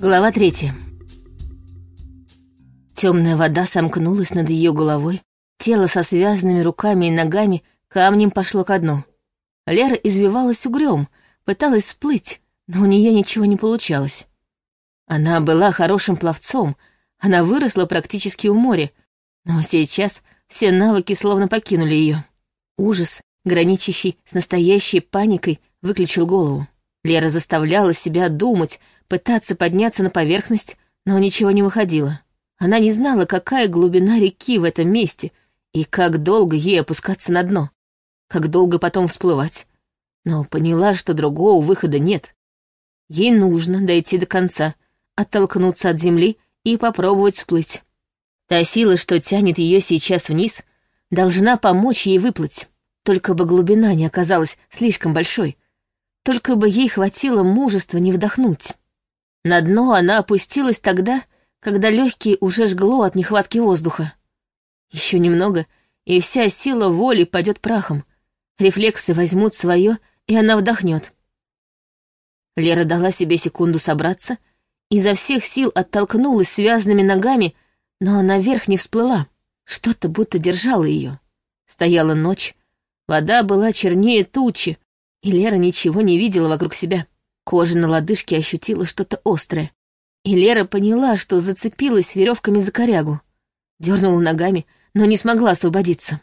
Глава третья. Темная вода сомкнулась над ее головой, тело со связанными руками и ногами камнем пошло ко дну. Лера извивалась угрём, пыталась всплыть, но у нее ничего не получалось. Она была хорошим пловцом, она выросла практически у моря, но сейчас все навыки словно покинули ее. Ужас, граничащий с настоящей паникой, выключил голову. Лера заставляла себя думать, пытаться подняться на поверхность, но ничего не выходило. Она не знала, какая глубина реки в этом месте и как долго ей опускаться на дно, как долго потом всплывать. Но поняла, что другого выхода нет. Ей нужно дойти до конца, оттолкнуться от земли и попробовать всплыть. Та сила, что тянет ее сейчас вниз, должна помочь ей выплыть. Только бы глубина не оказалась слишком большой. Только бы ей хватило мужества не вдохнуть. На дно она опустилась тогда, когда легкие уже жгло от нехватки воздуха. Еще немного, и вся сила воли пойдет прахом. Рефлексы возьмут свое, и она вдохнет. Лера дала себе секунду собраться, изо всех сил оттолкнулась связанными ногами, но наверх не всплыла. Что-то будто держало ее. Стояла ночь, вода была чернее тучи, и Лера ничего не видела вокруг себя. Кожа на лодыжке ощутила что-то острое. И Лера поняла, что зацепилась веревками за корягу. Дернула ногами, но не смогла освободиться.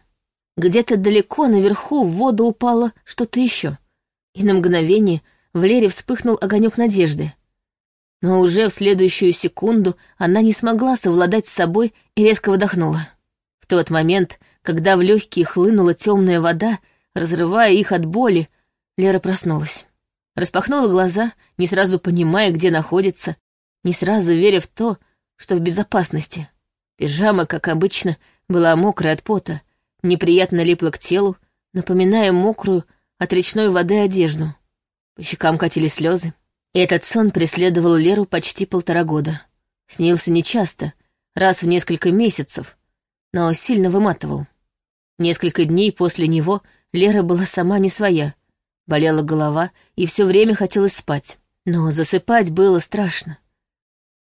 Где-то далеко наверху в воду упало что-то еще. И на мгновение в Лере вспыхнул огонек надежды. Но уже в следующую секунду она не смогла совладать с собой и резко выдохнула. В тот момент, когда в легкие хлынула темная вода, разрывая их от боли, Лера проснулась. Распахнула глаза, не сразу понимая, где находится, не сразу веря в то, что в безопасности. Пижама, как обычно, была мокрая от пота, неприятно липла к телу, напоминая мокрую от речной воды одежду. По щекам катили слезы. Этот сон преследовал Леру почти полтора года. Снился нечасто, раз в несколько месяцев, но сильно выматывал. Несколько дней после него Лера была сама не своя — Болела голова, и все время хотелось спать. Но засыпать было страшно.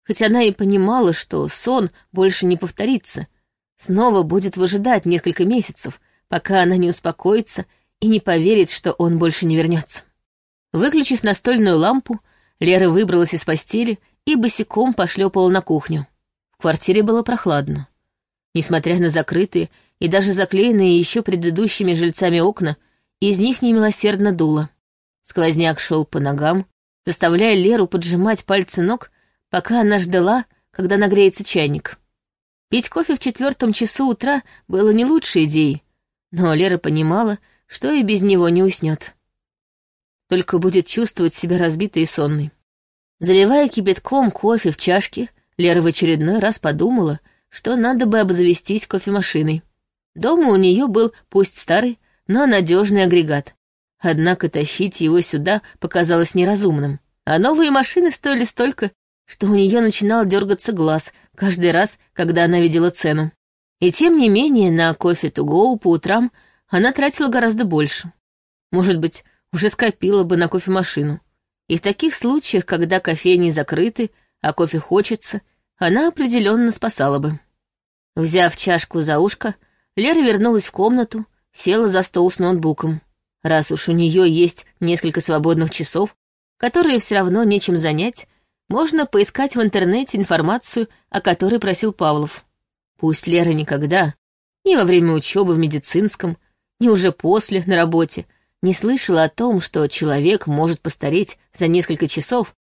Хоть она и понимала, что сон больше не повторится, снова будет выжидать несколько месяцев, пока она не успокоится и не поверит, что он больше не вернется. Выключив настольную лампу, Лера выбралась из постели и босиком пошлепала на кухню. В квартире было прохладно. Несмотря на закрытые и даже заклеенные еще предыдущими жильцами окна, из них немилосердно дуло. Сквозняк шел по ногам, заставляя Леру поджимать пальцы ног, пока она ждала, когда нагреется чайник. Пить кофе в четвертом часу утра было не лучшей идеей, но Лера понимала, что и без него не уснет. Только будет чувствовать себя разбитой и сонной. Заливая кипятком кофе в чашке, Лера в очередной раз подумала, что надо бы обзавестись кофемашиной. Дома у нее был, пусть старый, но надежный агрегат. Однако тащить его сюда показалось неразумным. А новые машины стоили столько, что у нее начинал дергаться глаз каждый раз, когда она видела цену. И тем не менее на кофе to по утрам она тратила гораздо больше. Может быть, уже скопила бы на кофемашину. И в таких случаях, когда кофейни закрыты, а кофе хочется, она определенно спасала бы. Взяв чашку за ушко, Лера вернулась в комнату, села за стол с ноутбуком. Раз уж у нее есть несколько свободных часов, которые все равно нечем занять, можно поискать в интернете информацию, о которой просил Павлов. Пусть Лера никогда, ни во время учебы в медицинском, ни уже после, на работе, не слышала о том, что человек может постареть за несколько часов,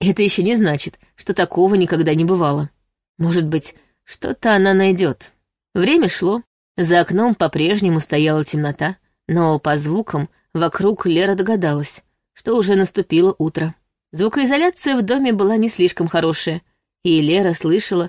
это еще не значит, что такого никогда не бывало. Может быть, что-то она найдет. Время шло, за окном по-прежнему стояла темнота, но по звукам вокруг Лера догадалась, что уже наступило утро. Звукоизоляция в доме была не слишком хорошая, и Лера слышала,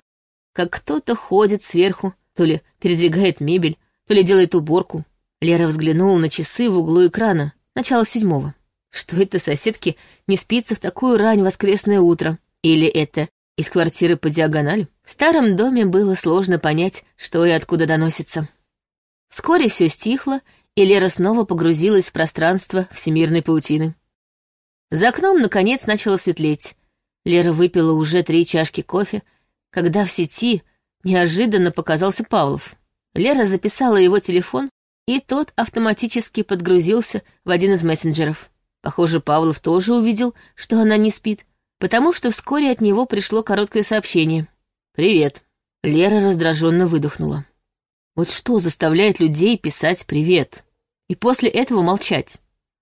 как кто-то ходит сверху, то ли передвигает мебель, то ли делает уборку. Лера взглянула на часы в углу экрана, начало седьмого. Что это соседки не спится в такую рань воскресное утро? Или это из квартиры по диагонали? В старом доме было сложно понять, что и откуда доносится. Вскоре все стихло, и Лера снова погрузилась в пространство всемирной паутины. За окном, наконец, начало светлеть. Лера выпила уже три чашки кофе, когда в сети неожиданно показался Павлов. Лера записала его телефон, и тот автоматически подгрузился в один из мессенджеров. Похоже, Павлов тоже увидел, что она не спит, потому что вскоре от него пришло короткое сообщение. «Привет». Лера раздраженно выдохнула. Вот что заставляет людей писать «привет» и после этого молчать?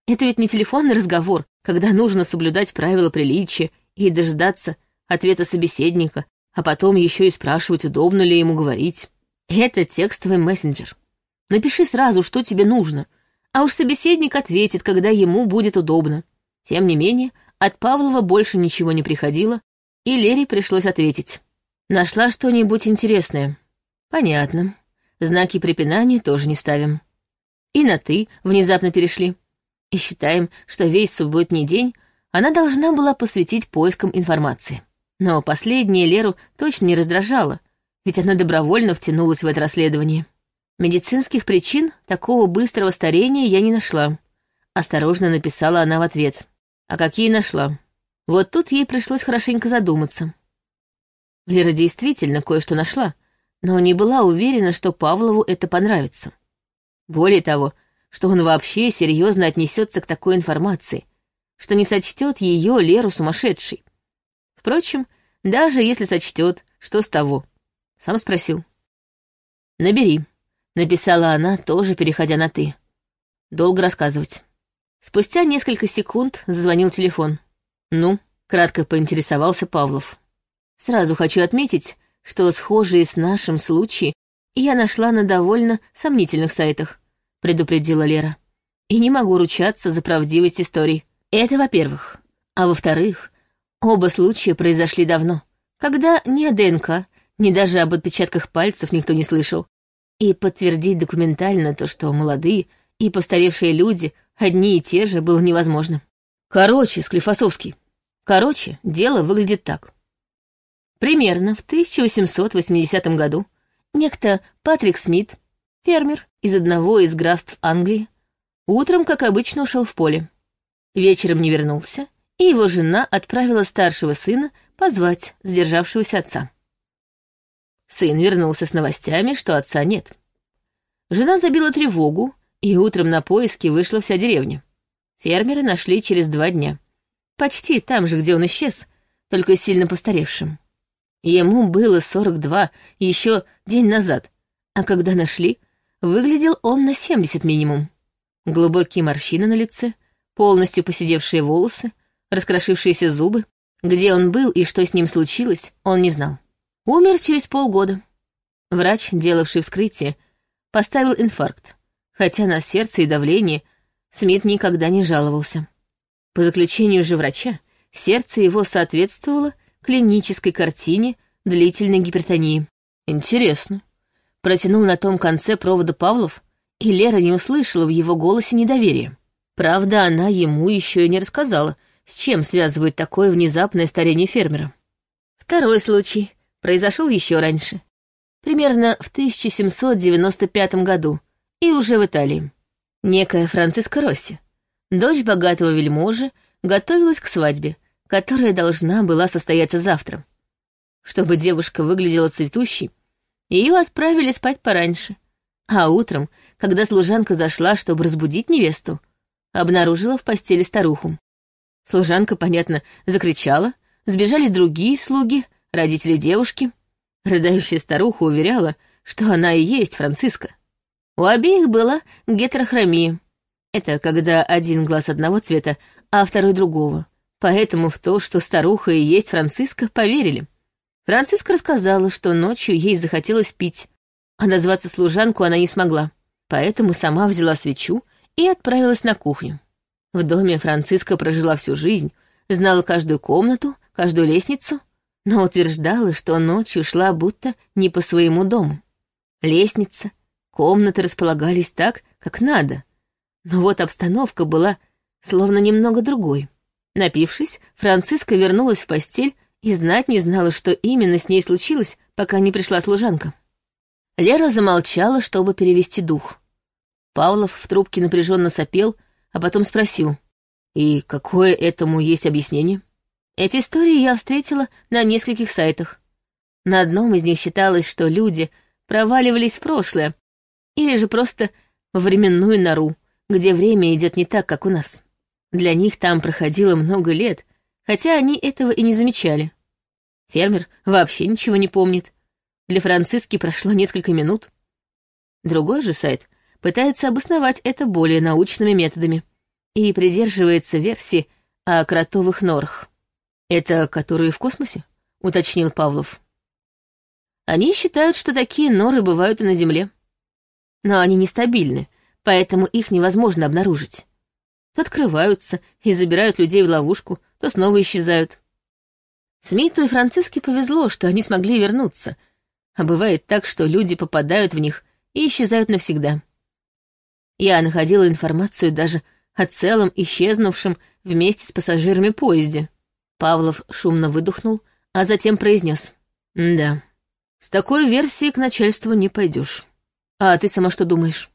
Это ведь не телефонный разговор, когда нужно соблюдать правила приличия и дождаться ответа собеседника, а потом еще и спрашивать, удобно ли ему говорить. Это текстовый мессенджер. Напиши сразу, что тебе нужно, а уж собеседник ответит, когда ему будет удобно. Тем не менее, от Павлова больше ничего не приходило, и Лере пришлось ответить. Нашла что-нибудь интересное? Понятно. Знаки препинания тоже не ставим. И на «ты» внезапно перешли. И считаем, что весь субботний день она должна была посвятить поискам информации. Но последнее Леру точно не раздражало, ведь она добровольно втянулась в это расследование. Медицинских причин такого быстрого старения я не нашла. Осторожно написала она в ответ. А какие нашла? Вот тут ей пришлось хорошенько задуматься. Лера действительно кое-что нашла — но не была уверена, что Павлову это понравится. Более того, что он вообще серьезно отнесется к такой информации, что не сочтет ее, Леру, сумасшедшей. Впрочем, даже если сочтет, что с того? Сам спросил. «Набери», — написала она, тоже переходя на «ты». Долго рассказывать. Спустя несколько секунд зазвонил телефон. «Ну», — кратко поинтересовался Павлов. «Сразу хочу отметить, что схожие с нашим случаи я нашла на довольно сомнительных сайтах, предупредила Лера. И не могу ручаться за правдивость историй. Это во-первых. А во-вторых, оба случая произошли давно, когда ни о ДНК, ни даже об отпечатках пальцев никто не слышал. И подтвердить документально то, что молодые и постаревшие люди одни и те же, было невозможно. Короче, Склифосовский. Короче, дело выглядит так. Примерно в 1880 году некто Патрик Смит, фермер из одного из графств Англии, утром, как обычно, ушел в поле. Вечером не вернулся, и его жена отправила старшего сына позвать сдержавшегося отца. Сын вернулся с новостями, что отца нет. Жена забила тревогу, и утром на поиски вышла вся деревня. Фермеры нашли через два дня. Почти там же, где он исчез, только сильно постаревшим. Ему было 42 еще день назад, а когда нашли, выглядел он на 70 минимум. Глубокие морщины на лице, полностью посидевшие волосы, раскрошившиеся зубы. Где он был и что с ним случилось, он не знал. Умер через полгода. Врач, делавший вскрытие, поставил инфаркт, хотя на сердце и давление Смит никогда не жаловался. По заключению же врача, сердце его соответствовало клинической картине длительной гипертонии. Интересно. Протянул на том конце провода Павлов, и Лера не услышала в его голосе недоверия. Правда, она ему еще и не рассказала, с чем связывает такое внезапное старение фермера. Второй случай произошел еще раньше. Примерно в 1795 году, и уже в Италии. Некая Франциска Росси, дочь богатого вельможи, готовилась к свадьбе, которая должна была состояться завтра. Чтобы девушка выглядела цветущей, ее отправили спать пораньше. А утром, когда служанка зашла, чтобы разбудить невесту, обнаружила в постели старуху. Служанка, понятно, закричала, сбежали другие слуги, родители девушки. Рыдающая старуха уверяла, что она и есть Франциска. У обеих была гетерохромия. Это когда один глаз одного цвета, а второй другого. Поэтому в то, что старуха и есть Франциска, поверили. Франциска рассказала, что ночью ей захотелось пить, а назваться служанку она не смогла. Поэтому сама взяла свечу и отправилась на кухню. В доме Франциска прожила всю жизнь, знала каждую комнату, каждую лестницу, но утверждала, что ночью шла будто не по своему дому. Лестница, комнаты располагались так, как надо, но вот обстановка была словно немного другой. Напившись, Франциска вернулась в постель и знать не знала, что именно с ней случилось, пока не пришла служанка. Лера замолчала, чтобы перевести дух. Павлов в трубке напряженно сопел, а потом спросил, «И какое этому есть объяснение?» Эти истории я встретила на нескольких сайтах. На одном из них считалось, что люди проваливались в прошлое, или же просто в временную нору, где время идет не так, как у нас. Для них там проходило много лет, хотя они этого и не замечали. Фермер вообще ничего не помнит. Для Франциски прошло несколько минут. Другой же сайт пытается обосновать это более научными методами и придерживается версии о кротовых норах. «Это которые в космосе?» — уточнил Павлов. «Они считают, что такие норы бывают и на Земле. Но они нестабильны, поэтому их невозможно обнаружить. Открываются и забирают людей в ловушку, то снова исчезают. Смиту и Франциске повезло, что они смогли вернуться, а бывает так, что люди попадают в них и исчезают навсегда. Я находила информацию даже о целом исчезнувшем вместе с пассажирами поезде. Павлов шумно выдохнул, а затем произнес. «Да, с такой версией к начальству не пойдешь. А ты сама что думаешь?»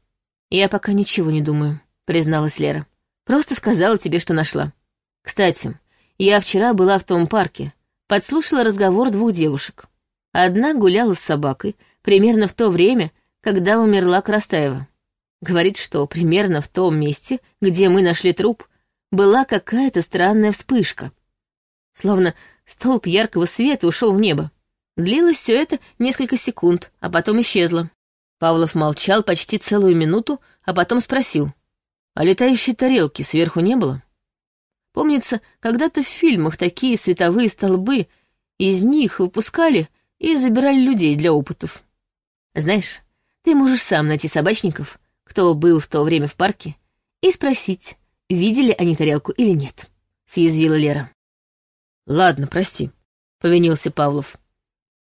«Я пока ничего не думаю», — призналась Лера. «Просто сказала тебе, что нашла. Кстати, я вчера была в том парке, подслушала разговор двух девушек. Одна гуляла с собакой примерно в то время, когда умерла Крастаева. Говорит, что примерно в том месте, где мы нашли труп, была какая-то странная вспышка — Словно столб яркого света ушел в небо. Длилось все это несколько секунд, а потом исчезло. Павлов молчал почти целую минуту, а потом спросил. А летающей тарелки сверху не было? Помнится, когда-то в фильмах такие световые столбы из них выпускали и забирали людей для опытов. Знаешь, ты можешь сам найти собачников, кто был в то время в парке, и спросить, видели они тарелку или нет, — съязвила Лера. «Ладно, прости», — повинился Павлов.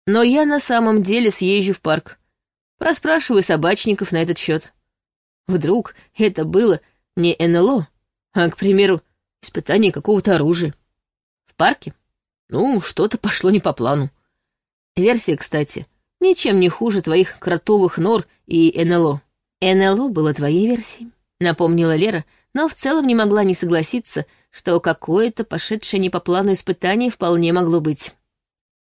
«Но я на самом деле съезжу в парк. Проспрашиваю собачников на этот счет. Вдруг это было не НЛО, а, к примеру, испытание какого-то оружия. В парке? Ну, что-то пошло не по плану. Версия, кстати, ничем не хуже твоих кротовых нор и НЛО. НЛО было твоей версией, напомнила Лера, но в целом не могла не согласиться, что какое-то пошедшее не по плану испытание вполне могло быть.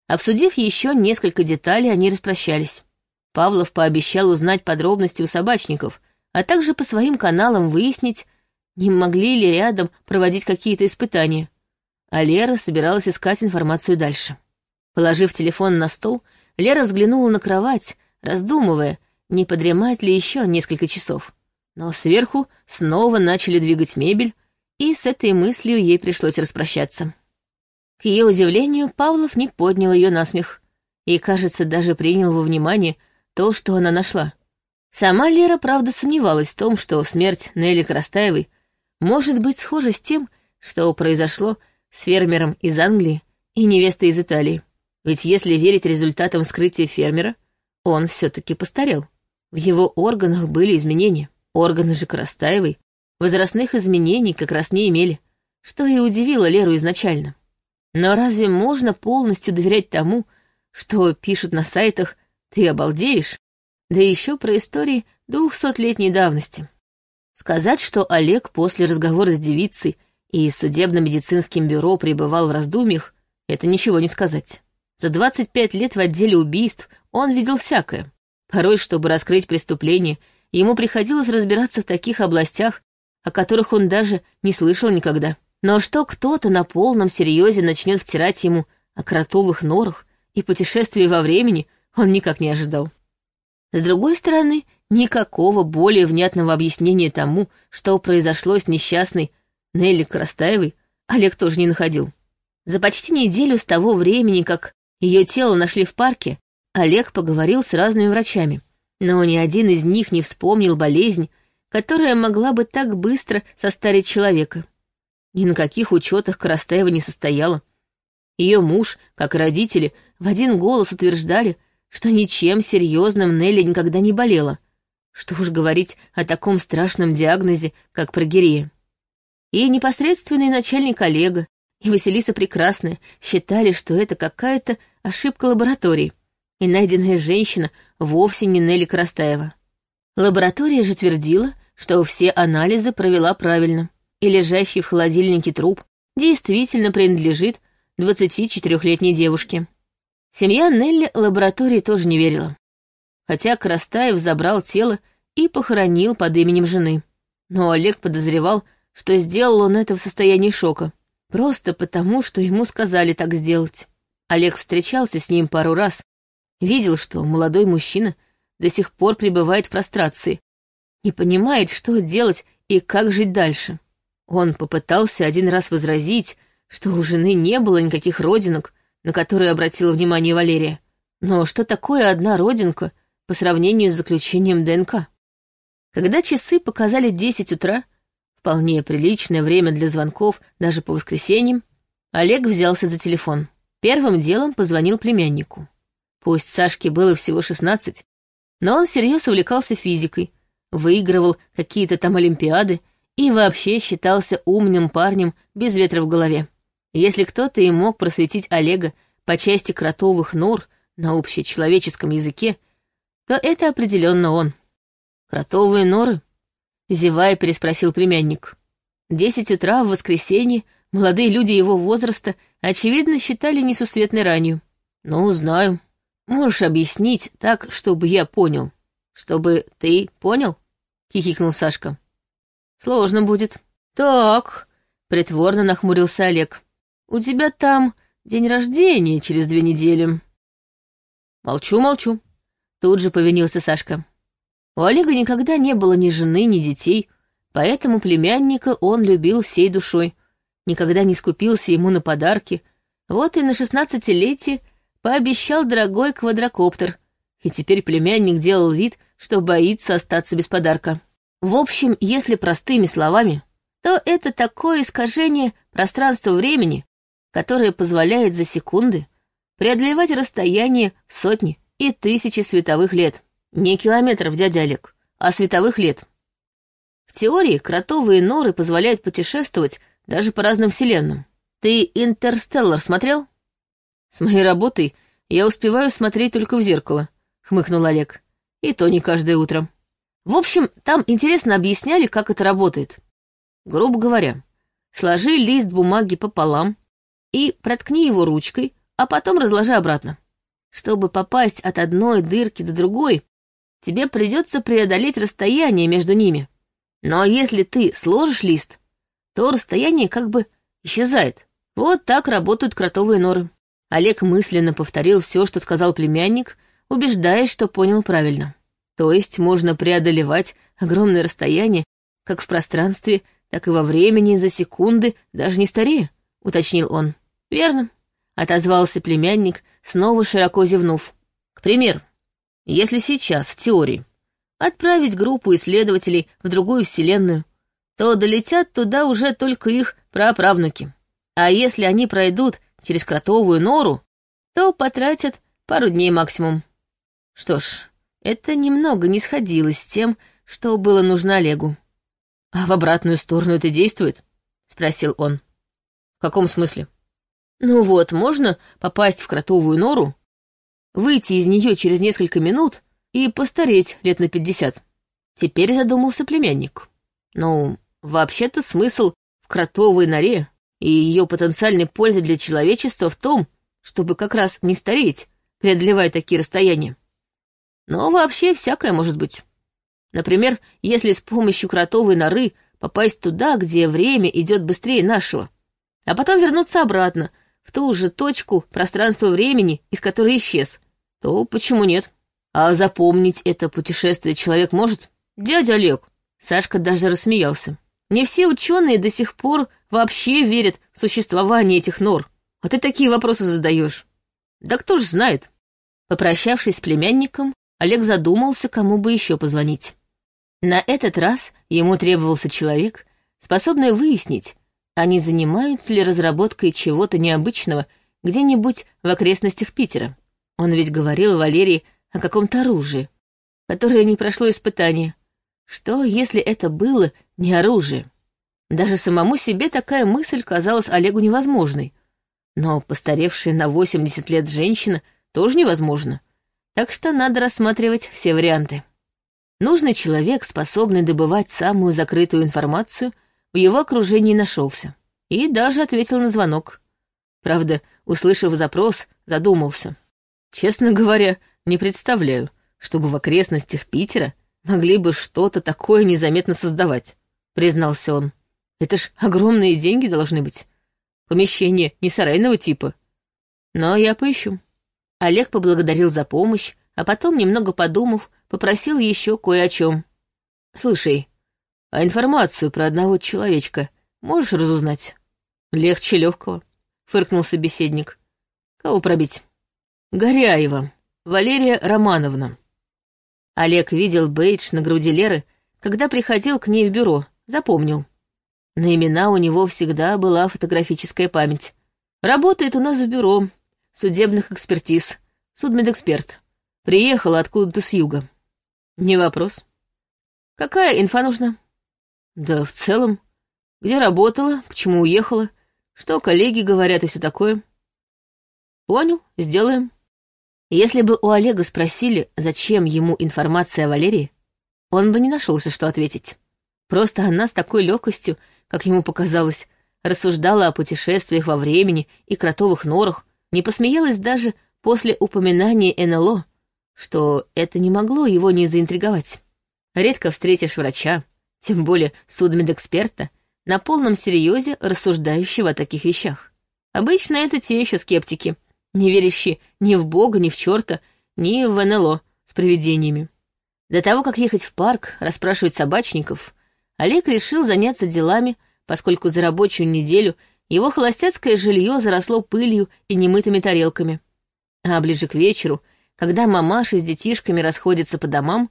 Обсудив еще несколько деталей, они распрощались. Павлов пообещал узнать подробности у собачников, а также по своим каналам выяснить, не могли ли рядом проводить какие-то испытания. А Лера собиралась искать информацию дальше. Положив телефон на стол, Лера взглянула на кровать, раздумывая, не подремать ли еще несколько часов. Но сверху снова начали двигать мебель, и с этой мыслью ей пришлось распрощаться. К ее удивлению, Павлов не поднял ее на смех и, кажется, даже принял во внимание то, что она нашла. Сама Лера, правда, сомневалась в том, что смерть Нелли Крастаевой может быть схожа с тем, что произошло с фермером из Англии и невестой из Италии. Ведь если верить результатам вскрытия фермера, он все-таки постарел. В его органах были изменения. Органы же Крастаевой Возрастных изменений как раз не имели, что и удивило Леру изначально. Но разве можно полностью доверять тому, что пишут на сайтах «ты обалдеешь», да еще про истории двухсотлетней давности? Сказать, что Олег после разговора с девицей и судебно-медицинским бюро пребывал в раздумьях, это ничего не сказать. За 25 лет в отделе убийств он видел всякое. Порой, чтобы раскрыть преступление, ему приходилось разбираться в таких областях, о которых он даже не слышал никогда. Но что кто-то на полном серьезе начнет втирать ему о кротовых норах и путешествии во времени, он никак не ожидал. С другой стороны, никакого более внятного объяснения тому, что произошло с несчастной Нелли Крастаевой, Олег тоже не находил. За почти неделю с того времени, как ее тело нашли в парке, Олег поговорил с разными врачами, но ни один из них не вспомнил болезнь, которая могла бы так быстро состарить человека. Ни на каких учетах Карастаева не состояла. Ее муж, как и родители, в один голос утверждали, что ничем серьезным Нелли никогда не болела. Что уж говорить о таком страшном диагнозе, как прогерия. И непосредственный начальник Олега, и Василиса Прекрасная считали, что это какая-то ошибка лаборатории, и найденная женщина вовсе не Нелли Карастаева. Лаборатория же твердила, что все анализы провела правильно, и лежащий в холодильнике труп действительно принадлежит 24-летней девушки. Семья Нелли лаборатории тоже не верила. Хотя Крастаев забрал тело и похоронил под именем жены. Но Олег подозревал, что сделал он это в состоянии шока. Просто потому, что ему сказали так сделать. Олег встречался с ним пару раз, видел, что молодой мужчина до сих пор пребывает в прострации, не понимает, что делать и как жить дальше. Он попытался один раз возразить, что у жены не было никаких родинок, на которые обратила внимание Валерия. Но что такое одна родинка по сравнению с заключением ДНК? Когда часы показали 10 утра, вполне приличное время для звонков даже по воскресеньям, Олег взялся за телефон. Первым делом позвонил племяннику. Пусть Сашке было всего 16, но он всерьез увлекался физикой, выигрывал какие-то там олимпиады и вообще считался умным парнем без ветра в голове. Если кто-то и мог просветить Олега по части кротовых нор на общечеловеческом языке, то это определенно он. «Кротовые норы?» — зевая переспросил племянник. Десять утра в воскресенье молодые люди его возраста, очевидно, считали несусветной ранью. «Ну, знаю. Можешь объяснить так, чтобы я понял. Чтобы ты понял?» — хихикнул Сашка. «Сложно будет». «Так», — притворно нахмурился Олег. У тебя там день рождения через две недели». «Молчу, молчу», — тут же повинился Сашка. У Олега никогда не было ни жены, ни детей, поэтому племянника он любил всей душой, никогда не скупился ему на подарки, вот и на шестнадцатилетие пообещал дорогой квадрокоптер, и теперь племянник делал вид, что боится остаться без подарка. В общем, если простыми словами, то это такое искажение пространства-времени, которая позволяет за секунды преодолевать расстояние сотни и тысячи световых лет. Не километров, дядя Олег, а световых лет. В теории кротовые норы позволяют путешествовать даже по разным вселенным. Ты «Интерстеллар» смотрел? С моей работой я успеваю смотреть только в зеркало, хмыкнул Олег. И то не каждое утро. В общем, там интересно объясняли, как это работает. Грубо говоря, сложи лист бумаги пополам, и проткни его ручкой, а потом разложи обратно. Чтобы попасть от одной дырки до другой, тебе придется преодолеть расстояние между ними. Но если ты сложишь лист, то расстояние как бы исчезает. Вот так работают кротовые норы. Олег мысленно повторил все, что сказал племянник, убеждаясь, что понял правильно. То есть можно преодолевать огромное расстояние как в пространстве, так и во времени за секунды, даже не старея, уточнил он. «Верно», — отозвался племянник, снова широко зевнув. «К примеру, если сейчас, в теории, отправить группу исследователей в другую вселенную, то долетят туда уже только их праправнуки. А если они пройдут через кротовую нору, то потратят пару дней максимум. Что ж, это немного не сходилось с тем, что было нужно Олегу. «А в обратную сторону это действует?» — спросил он. «В каком смысле?» Ну вот, можно попасть в кротовую нору, выйти из нее через несколько минут и постареть лет на пятьдесят. Теперь задумался племянник. Ну, вообще-то смысл в кротовой норе и ее потенциальной пользе для человечества в том, чтобы как раз не стареть, преодолевая такие расстояния. Но вообще всякое может быть. Например, если с помощью кротовой норы попасть туда, где время идет быстрее нашего, а потом вернуться обратно — в ту же точку пространства-времени, из которой исчез, то почему нет? А запомнить это путешествие человек может? Дядя Олег, Сашка даже рассмеялся. Не все ученые до сих пор вообще верят в существование этих нор. А ты такие вопросы задаешь. Да кто ж знает. Попрощавшись с племянником, Олег задумался, кому бы еще позвонить. На этот раз ему требовался человек, способный выяснить, а не занимаются ли разработкой чего-то необычного где-нибудь в окрестностях Питера. Он ведь говорил Валерии о каком-то оружии, которое не прошло испытания. Что, если это было не оружие? Даже самому себе такая мысль казалась Олегу невозможной. Но постаревшая на 80 лет женщина тоже невозможно. Так что надо рассматривать все варианты. Нужный человек, способный добывать самую закрытую информацию — в его окружении нашелся. И даже ответил на звонок. Правда, услышав запрос, задумался. Честно говоря, не представляю, чтобы в окрестностях Питера могли бы что-то такое незаметно создавать, признался он. Это ж огромные деньги должны быть. Помещение не сарайного типа. Но я поищу. Олег поблагодарил за помощь, а потом, немного подумав, попросил еще кое о чем. «Слушай, а информацию про одного человечка можешь разузнать?» «Легче легкого», — фыркнул собеседник. «Кого пробить?» «Горяева, Валерия Романовна». Олег видел бейдж на груди Леры, когда приходил к ней в бюро, запомнил. На имена у него всегда была фотографическая память. Работает у нас в бюро судебных экспертиз, судмедэксперт. Приехала откуда-то с юга. Не вопрос. Какая инфа нужна? Да в целом. Где работала, почему уехала, что коллеги говорят и все такое. Понял, сделаем. Если бы у Олега спросили, зачем ему информация о Валерии, он бы не нашелся, что ответить. Просто она с такой легкостью, как ему показалось, рассуждала о путешествиях во времени и кротовых норах, не посмеялась даже после упоминания НЛО, что это не могло его не заинтриговать. Редко встретишь врача, тем более судмедэксперта, на полном серьезе рассуждающего о таких вещах. Обычно это те еще скептики, не верящие ни в Бога, ни в черта, ни в НЛО с привидениями. До того, как ехать в парк, расспрашивать собачников, Олег решил заняться делами, поскольку за рабочую неделю его холостяцкое жилье заросло пылью и немытыми тарелками. А ближе к вечеру, когда мамаши с детишками расходятся по домам,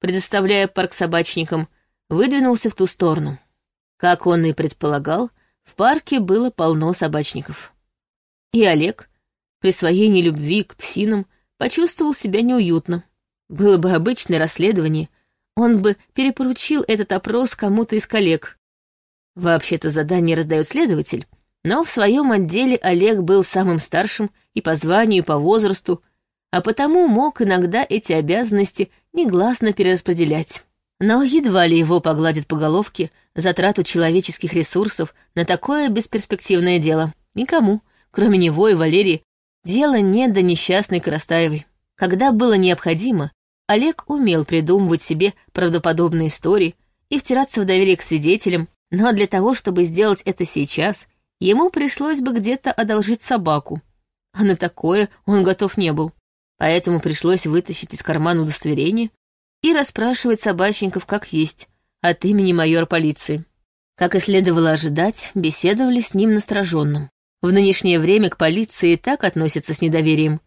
предоставляя парк собачникам, выдвинулся в ту сторону. Как он и предполагал, в парке было полно собачников. И Олег, при своей нелюбви к псинам, почувствовал себя неуютно. Было бы обычное расследование, он бы перепоручил этот опрос кому-то из коллег. Вообще-то задание раздает следователь, но в своем отделе Олег был самым старшим и по званию, и по возрасту, а потому мог иногда эти обязанности негласно перераспределять. Но едва ли его погладят по головке за трату человеческих ресурсов на такое бесперспективное дело. Никому, кроме него и Валерии, дело не до несчастной Коростаевой. Когда было необходимо, Олег умел придумывать себе правдоподобные истории и втираться в доверие к свидетелям, но для того, чтобы сделать это сейчас, ему пришлось бы где-то одолжить собаку. А на такое он готов не был. Поэтому пришлось вытащить из кармана удостоверение и расспрашивать собачников как есть, от имени майора полиции. Как и следовало ожидать, беседовали с ним настороженным. В нынешнее время к полиции и так относятся с недоверием.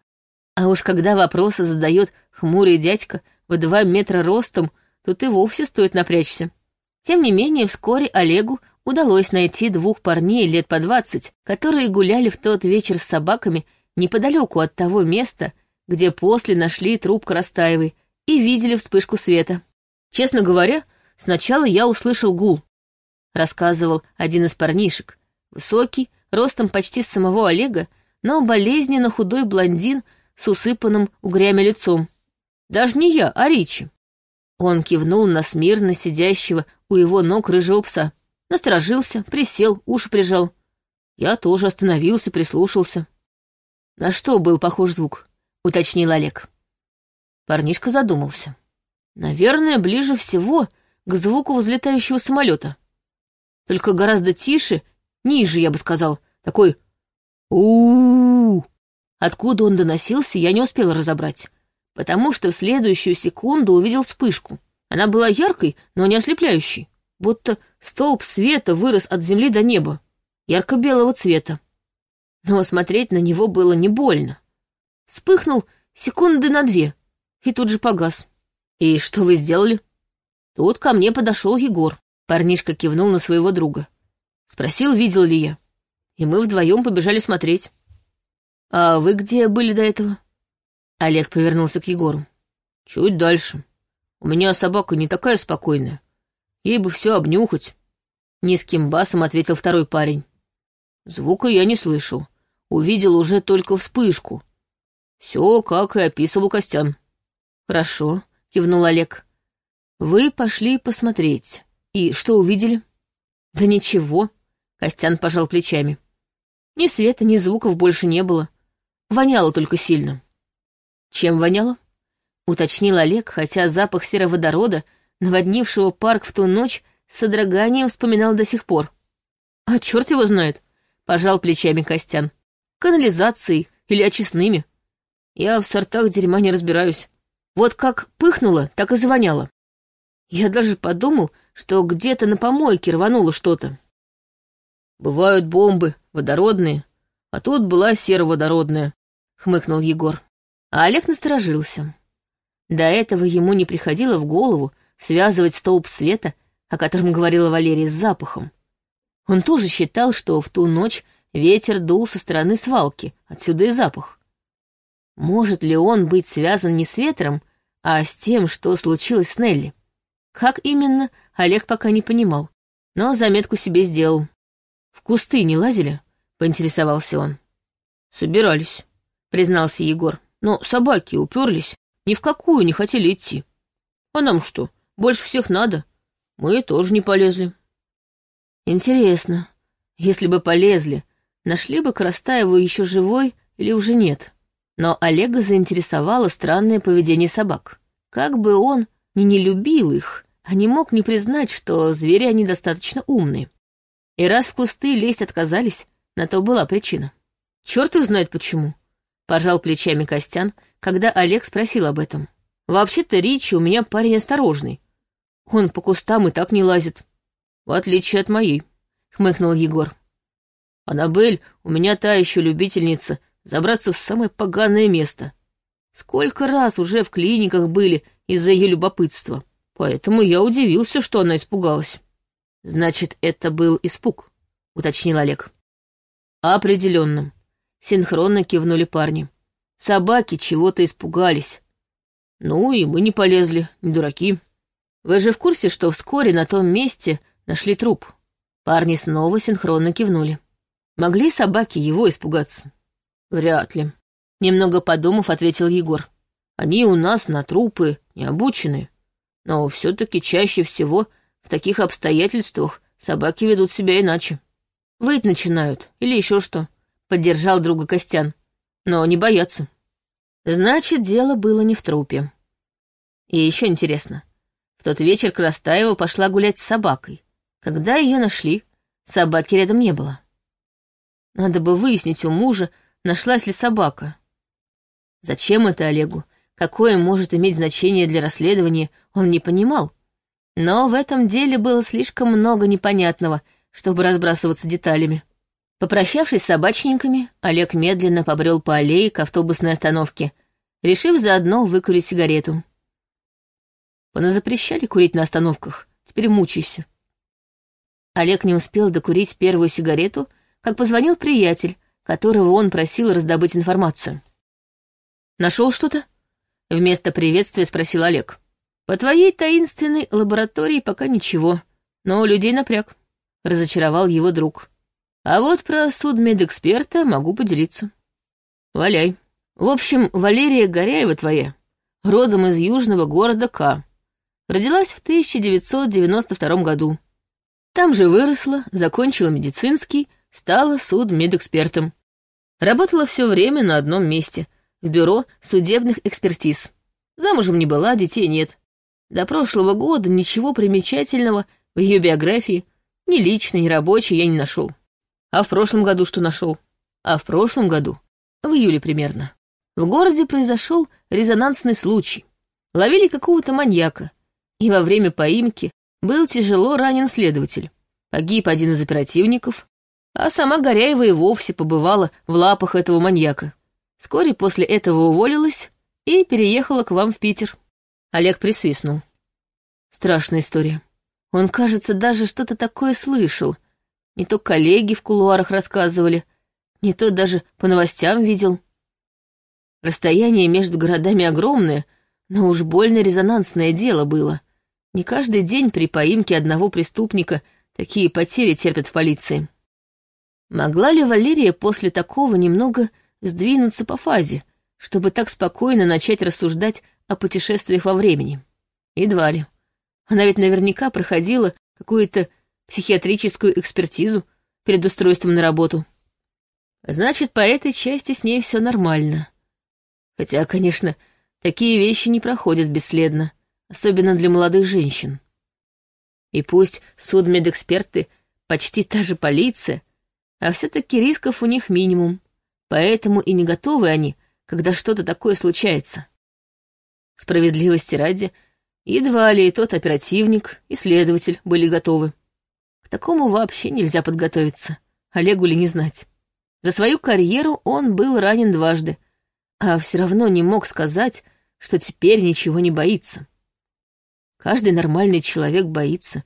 А уж когда вопросы задает хмурый дядька в два метра ростом, тут и вовсе стоит напрячься. Тем не менее, вскоре Олегу удалось найти двух парней лет по двадцать, которые гуляли в тот вечер с собаками неподалеку от того места, где после нашли труп Коростаевой и видели вспышку света. Честно говоря, сначала я услышал гул, рассказывал один из парнишек. Высокий, ростом почти с самого Олега, но болезненно худой блондин с усыпанным угрями лицом. Даже не я, а Ричи. Он кивнул на смирно сидящего у его ног рыжего пса. Насторожился, присел, уши прижал. Я тоже остановился, прислушался. На что был похож звук? Уточнил Олег. Парнишка задумался. Наверное, ближе всего к звуку взлетающего самолета. Только гораздо тише, ниже, я бы сказал. Такой у, -у, -у, Откуда он доносился, я не успела разобрать потому что в следующую секунду увидел вспышку. Она была яркой, но не ослепляющей, будто столб света вырос от земли до неба, ярко-белого цвета. Но смотреть на него было не больно. Вспыхнул секунды на две и тут же погас. «И что вы сделали?» Тут ко мне подошел Егор. Парнишка кивнул на своего друга. Спросил, видел ли я. И мы вдвоем побежали смотреть. «А вы где были до этого?» Олег повернулся к Егору. «Чуть дальше. У меня собака не такая спокойная. Ей бы все обнюхать». Низким басом ответил второй парень. Звука я не слышал. Увидел уже только вспышку. Все, как и описывал Костян. «Хорошо», — кивнул Олег. «Вы пошли посмотреть. И что увидели?» «Да ничего», — Костян пожал плечами. Ни света, ни звуков больше не было. Воняло только сильно. Чем воняло? Уточнил Олег, хотя запах сероводорода, наводнившего парк в ту ночь, с содроганием вспоминал до сих пор. А черт его знает, пожал плечами Костян. Канализацией или очистными. Я в сортах дерьма не разбираюсь. Вот как пыхнуло, так и звоняло. Я даже подумал, что где-то на помойке рвануло что-то. Бывают бомбы, водородные, а тут была сероводородная, хмыкнул Егор. А Олег насторожился. До этого ему не приходило в голову связывать столб света, о котором говорила Валерия, с запахом. Он тоже считал, что в ту ночь ветер дул со стороны свалки, отсюда и запах. Может ли он быть связан не с ветром, а с тем, что случилось с Нелли? Как именно, Олег пока не понимал, но заметку себе сделал. «В кусты не лазили?» — поинтересовался он. «Собирались», — признался Егор. «Но собаки уперлись, ни в какую не хотели идти. А нам что, больше всех надо? Мы тоже не полезли». «Интересно, если бы полезли, нашли бы Крастаеву еще живой или уже нет?» Но Олега заинтересовало странное поведение собак. Как бы он ни не любил их, а не мог не признать, что звери они достаточно умные. И раз в кусты лезть отказались, на то была причина. Черт узнает почему. Пожал плечами Костян, когда Олег спросил об этом. Вообще-то Ричи у меня парень осторожный. Он по кустам и так не лазит. В отличие от моей, хмыкнул Егор. Аннабель у меня та еще любительница забраться в самое поганое место. Сколько раз уже в клиниках были из-за ее любопытства. Поэтому я удивился, что она испугалась. Значит, это был испуг, уточнил Олег. Определенно. Синхронно кивнули парни. Собаки чего-то испугались. Ну и мы не полезли, не дураки. Вы же в курсе, что вскоре на том месте нашли труп? Парни снова синхронно кивнули. Могли собаки его испугаться? Вряд ли. Немного подумав, ответил Егор. Они у нас на трупы не обучены. Но все-таки чаще всего в таких обстоятельствах собаки ведут себя иначе. Выть начинают или еще что. Поддержал друга Костян. Но не боятся. Значит, дело было не в трупе. И еще интересно. В тот вечер Крастаева пошла гулять с собакой. Когда ее нашли, собаки рядом не было. Надо бы выяснить у мужа, нашлась ли собака. Зачем это Олегу? Какое может иметь значение для расследования, он не понимал. Но в этом деле было слишком много непонятного, чтобы разбрасываться деталями. Попрощавшись с собачниками, Олег медленно побрел по аллее к автобусной остановке, решив заодно выкурить сигарету. Поназапрещали курить на остановках, теперь мучайся. Олег не успел докурить первую сигарету, как позвонил приятель, которого он просил раздобыть информацию. «Нашел что-то?» Вместо приветствия спросил Олег. «По твоей таинственной лаборатории пока ничего, но людей напряг», — разочаровал его друг. «А вот про судмедэксперта могу поделиться». «Валяй. В общем, Валерия Горяева твоя, родом из южного города К. Родилась в 1992 году. Там же выросла, закончила медицинский, стала судмедэкспертом. Работала все время на одном месте — в бюро судебных экспертиз. Замужем не была, детей нет. До прошлого года ничего примечательного в ее биографии, ни личной, ни рабочей, я не нашел. А в прошлом году что нашел? А в прошлом году, в июле примерно, в городе произошел резонансный случай. Ловили какого-то маньяка, и во время поимки был тяжело ранен следователь. Погиб один из оперативников, а сама Горяева и вовсе побывала в лапах этого маньяка. Вскоре после этого уволилась и переехала к вам в Питер. Олег присвистнул. Страшная история. Он, кажется, даже что-то такое слышал. Не то коллеги в кулуарах рассказывали, не то даже по новостям видел. Расстояние между городами огромное, но уж больно резонансное дело было. Не каждый день при поимке одного преступника такие потери терпят в полиции. Могла ли Валерия после такого немного сдвинуться по фазе, чтобы так спокойно начать рассуждать о путешествиях во времени. Едва ли. Она ведь наверняка проходила какую-то психиатрическую экспертизу перед устройством на работу. Значит, по этой части с ней все нормально. Хотя, конечно, такие вещи не проходят бесследно, особенно для молодых женщин. И пусть судмедэксперты почти та же полиция, а все-таки рисков у них минимум, поэтому и не готовы они, когда что-то такое случается. Справедливости ради, едва ли и тот оперативник, и следователь были готовы. К такому вообще нельзя подготовиться, Олегу ли не знать. За свою карьеру он был ранен дважды, а все равно не мог сказать, что теперь ничего не боится. Каждый нормальный человек боится,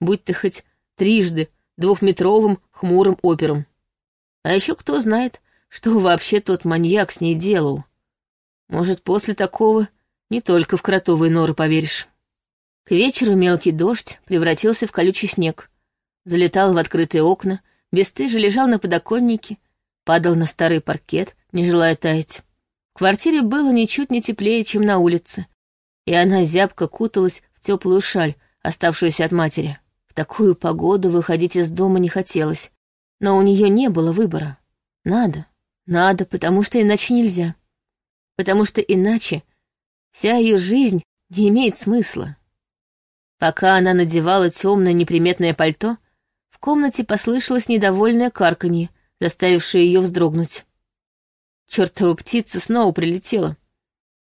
будь ты хоть трижды двухметровым хмурым опером. А еще кто знает, что вообще тот маньяк с ней делал. Может, после такого не только в кротовые норы поверишь. К вечеру мелкий дождь превратился в колючий снег, залетал в открытые окна, бесстыже лежал на подоконнике, падал на старый паркет, не желая таять. В квартире было ничуть не теплее, чем на улице, и она зябко куталась в теплую шаль, оставшуюся от матери. В такую погоду выходить из дома не хотелось, но у нее не было выбора. Надо, надо, потому что иначе нельзя. Потому что иначе вся ее жизнь не имеет смысла. Пока она надевала темное неприметное пальто, в комнате послышалось недовольное карканье — заставившая ее вздрогнуть. Чертова птица снова прилетела.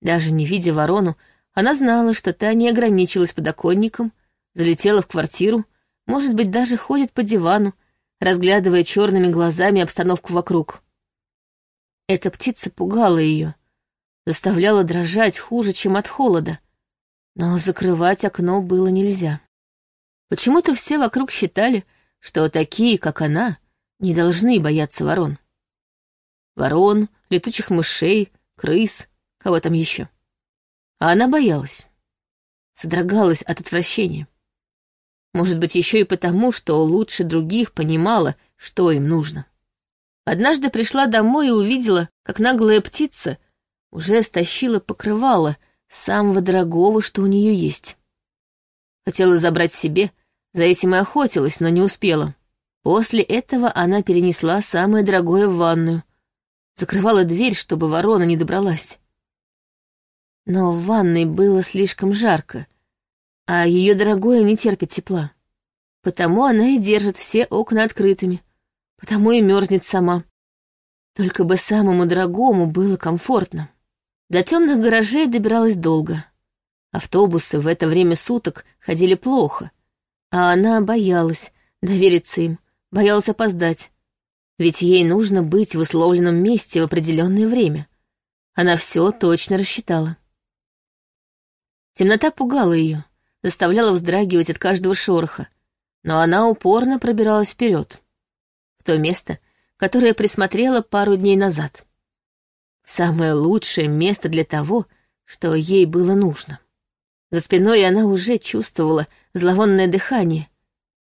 Даже не видя ворону, она знала, что та не ограничилась подоконником, залетела в квартиру, может быть, даже ходит по дивану, разглядывая черными глазами обстановку вокруг. Эта птица пугала ее, заставляла дрожать хуже, чем от холода, но закрывать окно было нельзя. Почему-то все вокруг считали, что такие, как она, не должны бояться ворон. Ворон, летучих мышей, крыс, кого там еще. А она боялась. Содрогалась от отвращения. Может быть, еще и потому, что лучше других понимала, что им нужно. Однажды пришла домой и увидела, как наглая птица уже стащила покрывало самого дорогого, что у нее есть. Хотела забрать себе, за этим и охотилась, но не успела. После этого она перенесла самое дорогое в ванную, закрывала дверь, чтобы ворона не добралась. Но в ванной было слишком жарко, а ее дорогое не терпит тепла. Потому она и держит все окна открытыми, потому и мерзнет сама. Только бы самому дорогому было комфортно. До темных гаражей добиралась долго. Автобусы в это время суток ходили плохо, а она боялась довериться им, боялась опоздать, ведь ей нужно быть в условленном месте в определенное время. Она все точно рассчитала. Темнота пугала ее, заставляла вздрагивать от каждого шороха, но она упорно пробиралась вперед, в то место, которое присмотрела пару дней назад. Самое лучшее место для того, что ей было нужно. За спиной она уже чувствовала зловонное дыхание,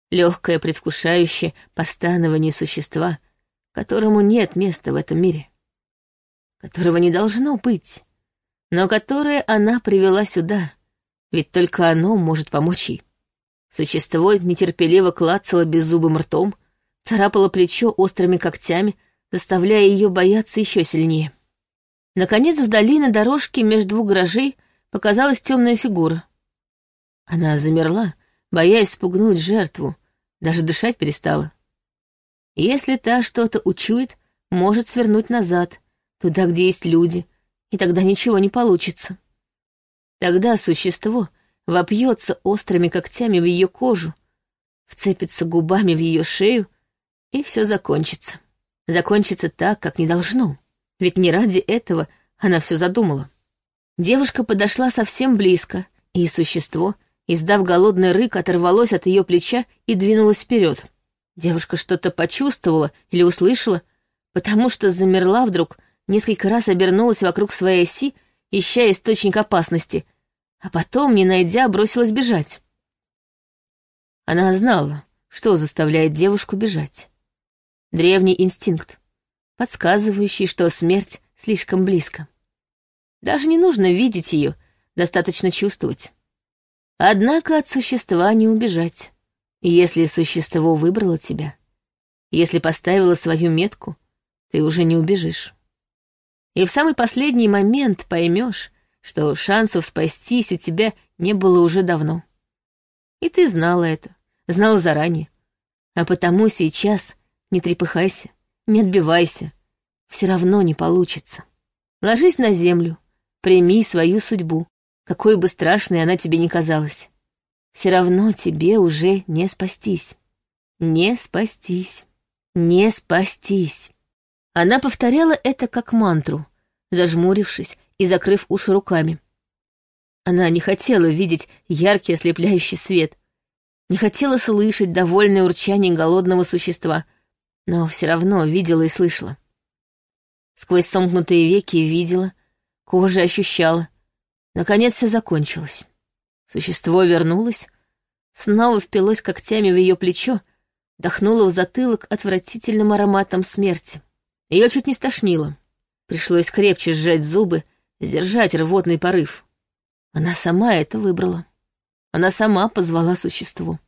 легкое предвкушающее постанование существа, которому нет места в этом мире, которого не должно быть, но которое она привела сюда, ведь только оно может помочь ей. Существо нетерпеливо клацало беззубым ртом, царапало плечо острыми когтями, заставляя ее бояться еще сильнее. Наконец, вдали на дорожке между двух гаражей показалась темная фигура. Она замерла, боясь спугнуть жертву, даже дышать перестала. Если та что-то учует, может свернуть назад, туда, где есть люди, и тогда ничего не получится. Тогда существо вопьется острыми когтями в ее кожу, вцепится губами в ее шею, и все закончится. Закончится так, как не должно. Ведь не ради этого она все задумала. Девушка подошла совсем близко, и существо Издав голодный рык, оторвалось от ее плеча и двинулось вперед. Девушка что-то почувствовала или услышала, потому что замерла вдруг, несколько раз обернулась вокруг своей оси, ища источник опасности, а потом, не найдя, бросилась бежать. Она знала, что заставляет девушку бежать. Древний инстинкт, подсказывающий, что смерть слишком близко. Даже не нужно видеть ее, достаточно чувствовать. Однако от существа не убежать. И если существо выбрало тебя, если поставило свою метку, ты уже не убежишь. И в самый последний момент поймешь, что шансов спастись у тебя не было уже давно. И ты знала это, знала заранее. А потому сейчас не трепыхайся, не отбивайся. Все равно не получится. Ложись на землю, прими свою судьбу, какой бы страшной она тебе ни казалась. Все равно тебе уже не спастись. Не спастись. Не спастись. Она повторяла это как мантру, зажмурившись и закрыв уши руками. Она не хотела видеть яркий ослепляющий свет, не хотела слышать довольное урчание голодного существа, но все равно видела и слышала. Сквозь сомкнутые веки видела, кожа ощущала. Наконец все закончилось. Существо вернулось, снова впилось когтями в ее плечо, дохнуло в затылок отвратительным ароматом смерти. Ее чуть не стошнило. Пришлось крепче сжать зубы, сдержать рвотный порыв. Она сама это выбрала. Она сама позвала существо.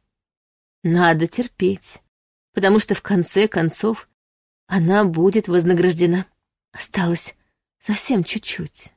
Надо терпеть, потому что в конце концов она будет вознаграждена. Осталось совсем чуть-чуть.